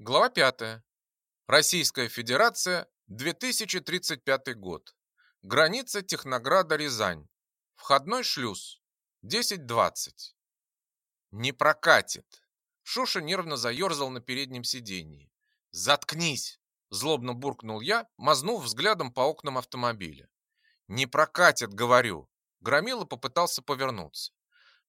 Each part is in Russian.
Глава 5. Российская Федерация, 2035 год. Граница Технограда-Рязань. Входной шлюз. 10.20. Не прокатит. Шуша нервно заерзал на переднем сиденье. «Заткнись!» – злобно буркнул я, мазнув взглядом по окнам автомобиля. «Не прокатит, говорю!» Громила попытался повернуться.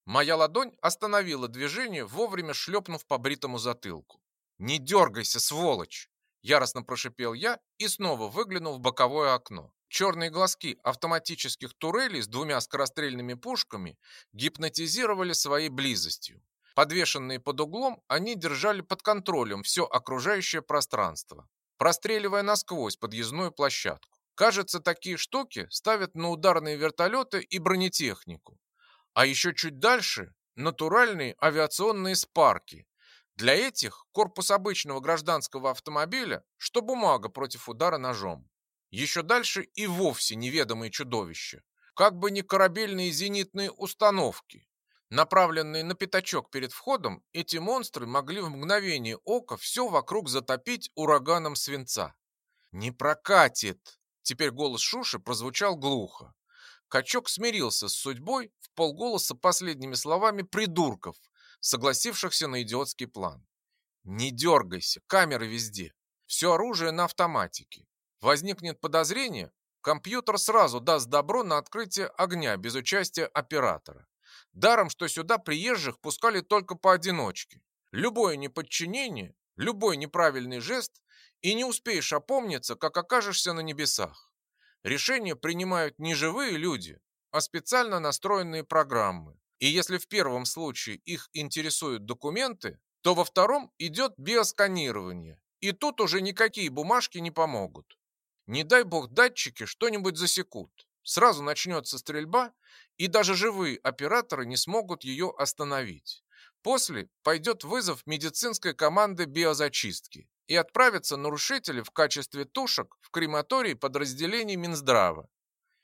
Моя ладонь остановила движение, вовремя шлепнув по бритому затылку. «Не дергайся, сволочь!» Яростно прошипел я и снова выглянул в боковое окно. Черные глазки автоматических турелей с двумя скорострельными пушками гипнотизировали своей близостью. Подвешенные под углом, они держали под контролем все окружающее пространство, простреливая насквозь подъездную площадку. Кажется, такие штуки ставят на ударные вертолеты и бронетехнику. А еще чуть дальше – натуральные авиационные спарки, для этих корпус обычного гражданского автомобиля, что бумага против удара ножом. Еще дальше и вовсе неведомые чудовища, как бы не корабельные зенитные установки. Направленные на пятачок перед входом, эти монстры могли в мгновение ока все вокруг затопить ураганом свинца. «Не прокатит!» Теперь голос Шуши прозвучал глухо. Качок смирился с судьбой в полголоса последними словами придурков, согласившихся на идиотский план. Не дергайся, камеры везде. Все оружие на автоматике. Возникнет подозрение, компьютер сразу даст добро на открытие огня без участия оператора. Даром, что сюда приезжих пускали только поодиночке. Любое неподчинение, любой неправильный жест, и не успеешь опомниться, как окажешься на небесах. Решения принимают не живые люди, а специально настроенные программы. И если в первом случае их интересуют документы, то во втором идет биосканирование. И тут уже никакие бумажки не помогут. Не дай бог датчики что-нибудь засекут. Сразу начнется стрельба, и даже живые операторы не смогут ее остановить. После пойдет вызов медицинской команды биозачистки и отправятся нарушители в качестве тушек в крематорий подразделений Минздрава.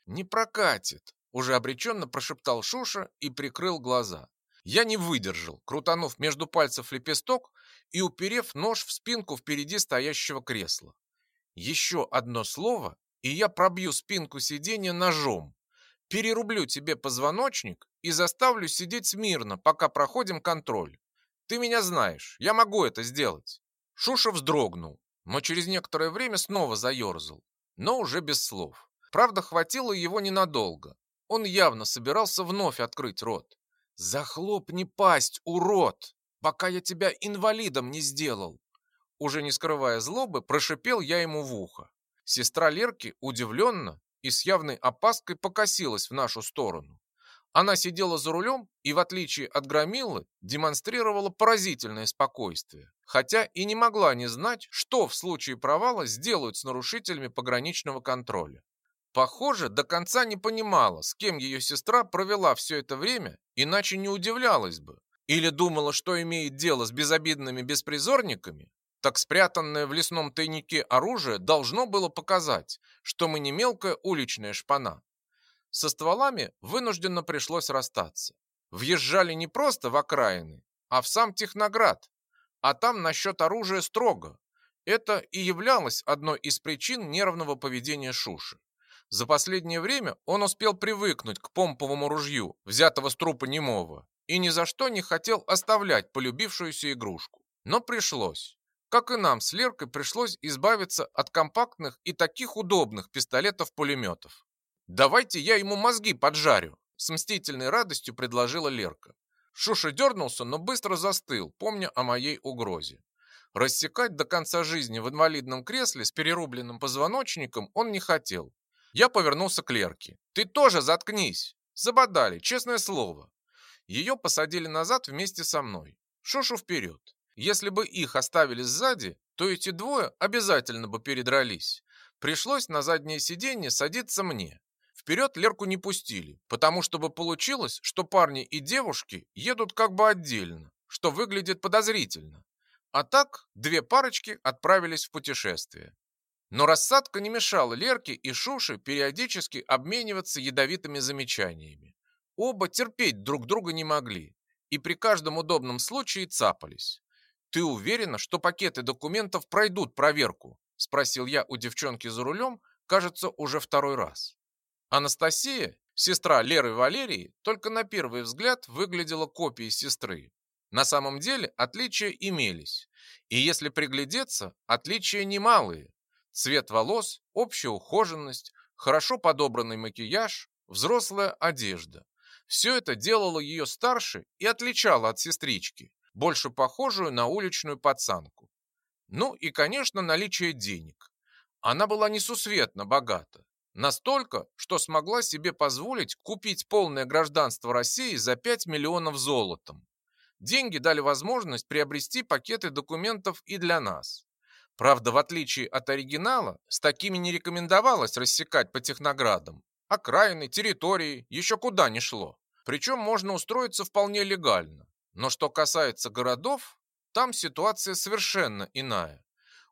Не прокатит, уже обреченно прошептал Шуша и прикрыл глаза. Я не выдержал, крутанув между пальцев лепесток и уперев нож в спинку впереди стоящего кресла. Еще одно слово, и я пробью спинку сиденья ножом. Перерублю тебе позвоночник и заставлю сидеть смирно, пока проходим контроль. Ты меня знаешь, я могу это сделать. Шуша вздрогнул, но через некоторое время снова заерзал, но уже без слов. Правда, хватило его ненадолго. Он явно собирался вновь открыть рот. «Захлопни пасть, урод, пока я тебя инвалидом не сделал!» Уже не скрывая злобы, прошипел я ему в ухо. Сестра Лерки удивленно и с явной опаской покосилась в нашу сторону. Она сидела за рулем и, в отличие от Громилы, демонстрировала поразительное спокойствие, хотя и не могла не знать, что в случае провала сделают с нарушителями пограничного контроля. Похоже, до конца не понимала, с кем ее сестра провела все это время, иначе не удивлялась бы. Или думала, что имеет дело с безобидными беспризорниками, так спрятанное в лесном тайнике оружие должно было показать, что мы не мелкая уличная шпана. Со стволами вынужденно пришлось расстаться. Въезжали не просто в окраины, а в сам Техноград. А там насчет оружия строго. Это и являлось одной из причин нервного поведения Шуши. За последнее время он успел привыкнуть к помповому ружью, взятого с трупа немого, и ни за что не хотел оставлять полюбившуюся игрушку. Но пришлось. Как и нам с Леркой пришлось избавиться от компактных и таких удобных пистолетов-пулеметов. «Давайте я ему мозги поджарю», с мстительной радостью предложила Лерка. Шуша дернулся, но быстро застыл, помня о моей угрозе. Рассекать до конца жизни в инвалидном кресле с перерубленным позвоночником он не хотел, я повернулся к Лерке. «Ты тоже заткнись!» Забодали, честное слово. Ее посадили назад вместе со мной. Шушу вперед. Если бы их оставили сзади, то эти двое обязательно бы передрались. Пришлось на заднее сиденье садиться мне. Вперед Лерку не пустили, потому чтобы получилось, что парни и девушки едут как бы отдельно, что выглядит подозрительно. А так две парочки отправились в путешествие. Но рассадка не мешала Лерке и Шуше периодически обмениваться ядовитыми замечаниями. Оба терпеть друг друга не могли и при каждом удобном случае цапались. «Ты уверена, что пакеты документов пройдут проверку?» – спросил я у девчонки за рулем, кажется, уже второй раз. Анастасия, сестра Леры Валерии, только на первый взгляд выглядела копией сестры. На самом деле отличия имелись, и если приглядеться, отличия немалые. Цвет волос, общая ухоженность, хорошо подобранный макияж, взрослая одежда. Все это делало ее старше и отличало от сестрички, больше похожую на уличную пацанку. Ну и, конечно, наличие денег. Она была несусветно богата. Настолько, что смогла себе позволить купить полное гражданство России за 5 миллионов золотом. Деньги дали возможность приобрести пакеты документов и для нас. Правда, в отличие от оригинала, с такими не рекомендовалось рассекать по техноградам. Окраины, территории, еще куда не шло. Причем можно устроиться вполне легально. Но что касается городов, там ситуация совершенно иная.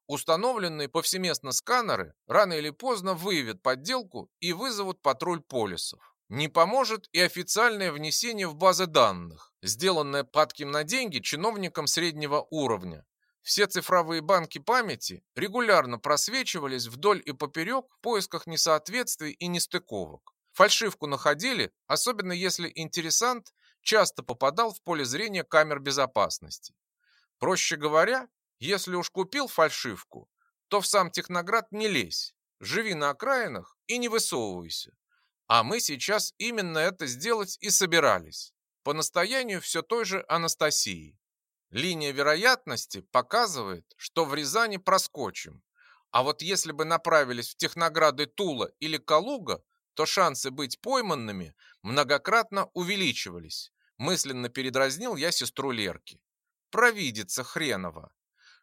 Установленные повсеместно сканеры рано или поздно выявят подделку и вызовут патруль полисов. Не поможет и официальное внесение в базы данных, сделанное падким на деньги чиновникам среднего уровня. Все цифровые банки памяти регулярно просвечивались вдоль и поперек в поисках несоответствий и нестыковок. Фальшивку находили, особенно если интересант часто попадал в поле зрения камер безопасности. Проще говоря, если уж купил фальшивку, то в сам Техноград не лезь, живи на окраинах и не высовывайся. А мы сейчас именно это сделать и собирались, по настоянию все той же Анастасии. Линия вероятности показывает, что в Рязани проскочим, а вот если бы направились в Технограды Тула или Калуга, то шансы быть пойманными многократно увеличивались. Мысленно передразнил я сестру Лерки. Провидица хренова.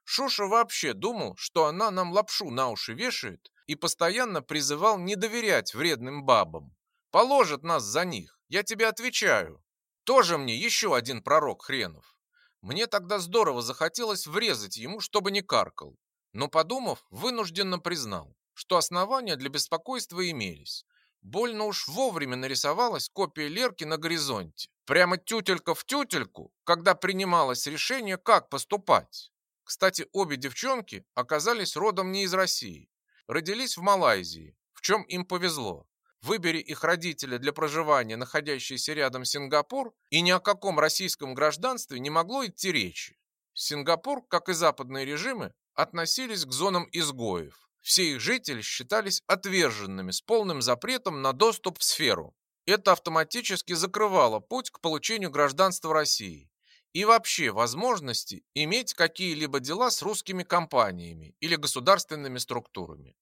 Шуша вообще думал, что она нам лапшу на уши вешает и постоянно призывал не доверять вредным бабам. Положат нас за них, я тебе отвечаю. Тоже мне еще один пророк хренов. Мне тогда здорово захотелось врезать ему, чтобы не каркал. Но подумав, вынужденно признал, что основания для беспокойства имелись. Больно уж вовремя нарисовалась копия Лерки на горизонте. Прямо тютелька в тютельку, когда принималось решение, как поступать. Кстати, обе девчонки оказались родом не из России. Родились в Малайзии, в чем им повезло. Выбери их родители для проживания, находящийся рядом Сингапур, и ни о каком российском гражданстве не могло идти речи. Сингапур, как и западные режимы, относились к зонам изгоев. Все их жители считались отверженными с полным запретом на доступ в сферу. Это автоматически закрывало путь к получению гражданства России и вообще возможности иметь какие-либо дела с русскими компаниями или государственными структурами.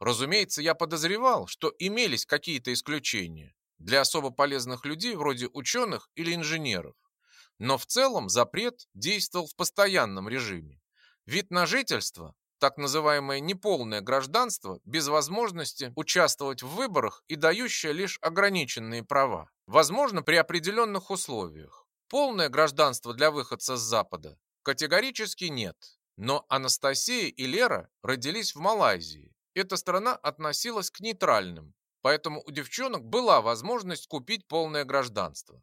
Разумеется, я подозревал, что имелись какие-то исключения для особо полезных людей вроде ученых или инженеров. Но в целом запрет действовал в постоянном режиме. Вид на жительство так называемое неполное гражданство без возможности участвовать в выборах и дающее лишь ограниченные права. Возможно, при определенных условиях. Полное гражданство для выходца с Запада категорически нет. Но Анастасия и Лера родились в Малайзии. Эта страна относилась к нейтральным, поэтому у девчонок была возможность купить полное гражданство.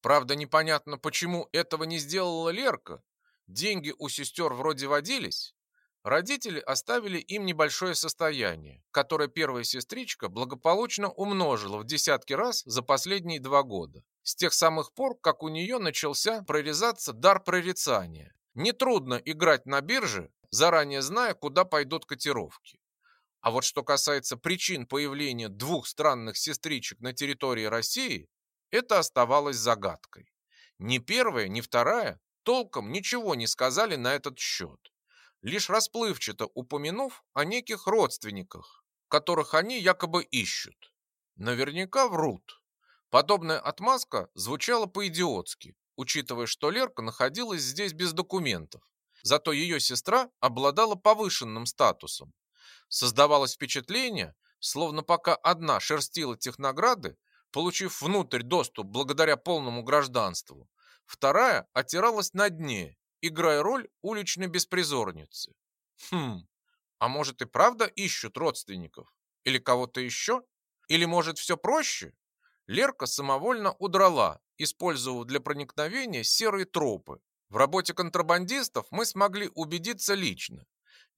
Правда, непонятно, почему этого не сделала Лерка. Деньги у сестер вроде водились, Родители оставили им небольшое состояние, которое первая сестричка благополучно умножила в десятки раз за последние два года. С тех самых пор, как у нее начался прорезаться дар прорицания. Нетрудно играть на бирже, заранее зная, куда пойдут котировки. А вот что касается причин появления двух странных сестричек на территории России, это оставалось загадкой. Ни первая, ни вторая толком ничего не сказали на этот счет лишь расплывчато упомянув о неких родственниках, которых они якобы ищут. Наверняка врут. Подобная отмазка звучала по-идиотски, учитывая, что Лерка находилась здесь без документов. Зато ее сестра обладала повышенным статусом. Создавалось впечатление, словно пока одна шерстила технограды, получив внутрь доступ благодаря полному гражданству, вторая отиралась на дне играя роль уличной беспризорницы. Хм, а может и правда ищут родственников? Или кого-то еще? Или может все проще? Лерка самовольно удрала, использовав для проникновения серые тропы. В работе контрабандистов мы смогли убедиться лично.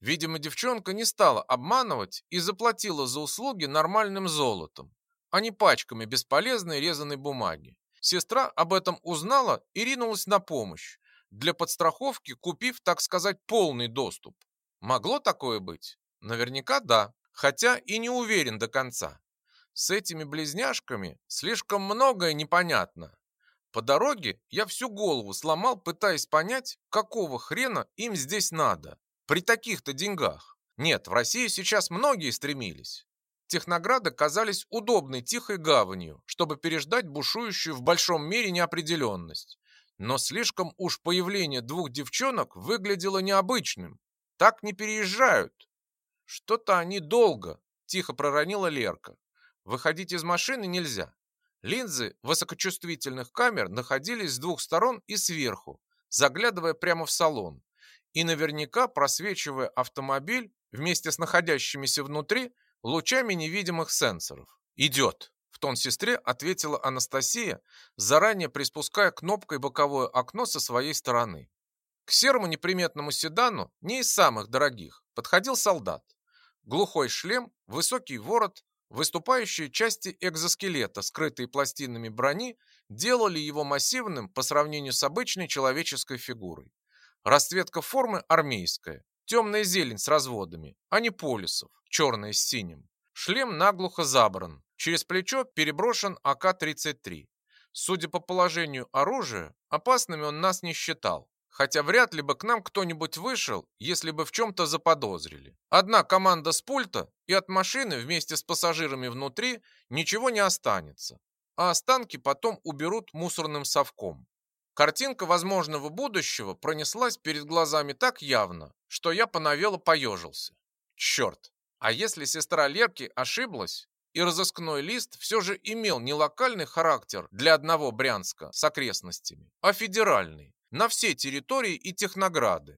Видимо, девчонка не стала обманывать и заплатила за услуги нормальным золотом, а не пачками бесполезной резаной бумаги. Сестра об этом узнала и ринулась на помощь, для подстраховки купив, так сказать, полный доступ. Могло такое быть? Наверняка да, хотя и не уверен до конца. С этими близняшками слишком многое непонятно. По дороге я всю голову сломал, пытаясь понять, какого хрена им здесь надо. При таких-то деньгах. Нет, в Россию сейчас многие стремились. Технограды казались удобной тихой гаванью, чтобы переждать бушующую в большом мире неопределенность. Но слишком уж появление двух девчонок выглядело необычным. Так не переезжают. Что-то они долго, тихо проронила Лерка. Выходить из машины нельзя. Линзы высокочувствительных камер находились с двух сторон и сверху, заглядывая прямо в салон. И наверняка просвечивая автомобиль вместе с находящимися внутри лучами невидимых сенсоров. «Идет!» – в тон сестре ответила Анастасия, заранее приспуская кнопкой боковое окно со своей стороны. К серому неприметному седану, не из самых дорогих, подходил солдат. Глухой шлем, высокий ворот, выступающие части экзоскелета, скрытые пластинами брони, делали его массивным по сравнению с обычной человеческой фигурой. Расцветка формы армейская, темная зелень с разводами, а не полюсов, черная с синим. Шлем наглухо забран, через плечо переброшен АК-33. Судя по положению оружия, опасными он нас не считал, хотя вряд ли бы к нам кто-нибудь вышел, если бы в чем-то заподозрили. Одна команда с пульта, и от машины вместе с пассажирами внутри ничего не останется, а останки потом уберут мусорным совком. Картинка возможного будущего пронеслась перед глазами так явно, что я поновело поежился. Черт, а если сестра Лерки ошиблась, и разыскной лист все же имел не локальный характер для одного Брянска с окрестностями, а федеральный, на все территории и технограды.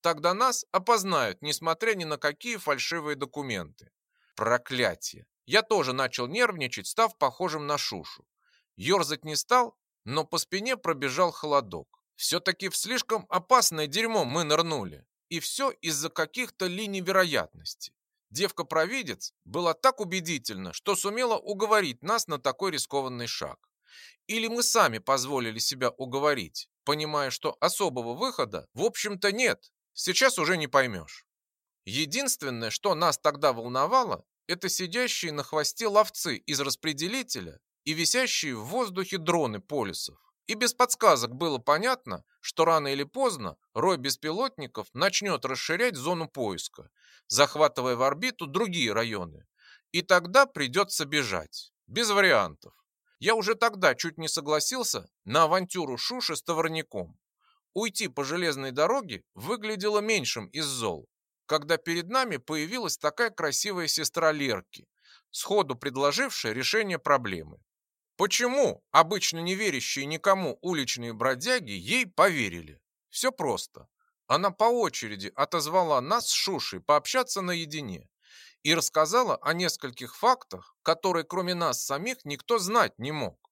Тогда нас опознают, несмотря ни на какие фальшивые документы. Проклятие! Я тоже начал нервничать, став похожим на Шушу. Ёрзать не стал, но по спине пробежал холодок. Все-таки в слишком опасное дерьмо мы нырнули. И все из-за каких-то линий вероятности. Девка-провидец была так убедительна, что сумела уговорить нас на такой рискованный шаг. Или мы сами позволили себя уговорить, понимая, что особого выхода, в общем-то, нет. Сейчас уже не поймешь. Единственное, что нас тогда волновало, это сидящие на хвосте ловцы из распределителя и висящие в воздухе дроны полисов. И без подсказок было понятно, что рано или поздно рой беспилотников начнет расширять зону поиска, захватывая в орбиту другие районы. И тогда придется бежать. Без вариантов. Я уже тогда чуть не согласился на авантюру Шуши с товарником. Уйти по железной дороге выглядело меньшим из зол, когда перед нами появилась такая красивая сестра Лерки, сходу предложившая решение проблемы. Почему обычно не верящие никому уличные бродяги ей поверили? Все просто. Она по очереди отозвала нас с Шушей пообщаться наедине и рассказала о нескольких фактах, которые кроме нас самих никто знать не мог.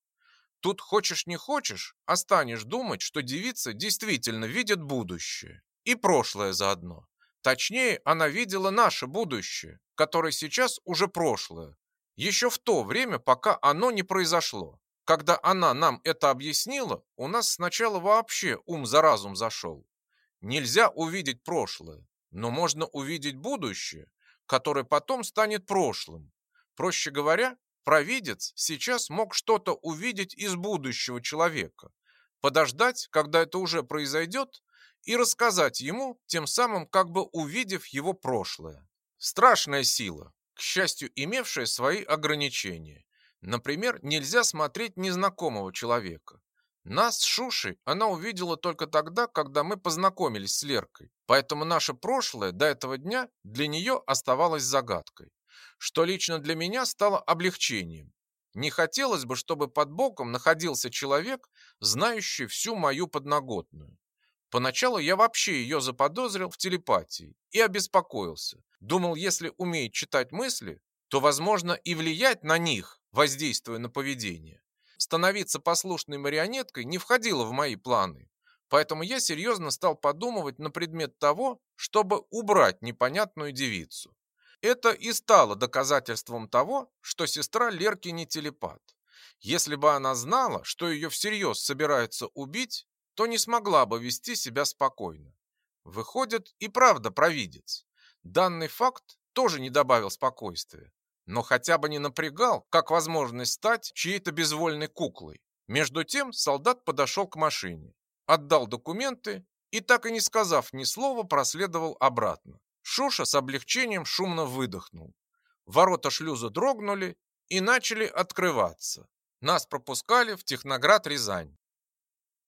Тут хочешь не хочешь, а станешь думать, что девица действительно видит будущее. И прошлое заодно. Точнее, она видела наше будущее, которое сейчас уже прошлое, еще в то время, пока оно не произошло. Когда она нам это объяснила, у нас сначала вообще ум за разум зашел. Нельзя увидеть прошлое, но можно увидеть будущее, которое потом станет прошлым. Проще говоря, провидец сейчас мог что-то увидеть из будущего человека, подождать, когда это уже произойдет, и рассказать ему, тем самым как бы увидев его прошлое. Страшная сила, к счастью, имевшая свои ограничения. Например, нельзя смотреть незнакомого человека. Нас с Шушей она увидела только тогда, когда мы познакомились с Леркой. Поэтому наше прошлое до этого дня для нее оставалось загадкой. Что лично для меня стало облегчением. Не хотелось бы, чтобы под боком находился человек, знающий всю мою подноготную. Поначалу я вообще ее заподозрил в телепатии и обеспокоился. Думал, если умеет читать мысли, то возможно и влиять на них, воздействуя на поведение. Становиться послушной марионеткой не входило в мои планы. Поэтому я серьезно стал подумывать на предмет того, чтобы убрать непонятную девицу. Это и стало доказательством того, что сестра Лерки не телепат. Если бы она знала, что ее всерьез собираются убить, то не смогла бы вести себя спокойно. Выходит, и правда провидец. Данный факт тоже не добавил спокойствия, но хотя бы не напрягал, как возможность стать чьей-то безвольной куклой. Между тем солдат подошел к машине, отдал документы и, так и не сказав ни слова, проследовал обратно. Шуша с облегчением шумно выдохнул. Ворота шлюза дрогнули и начали открываться. Нас пропускали в Техноград Рязань.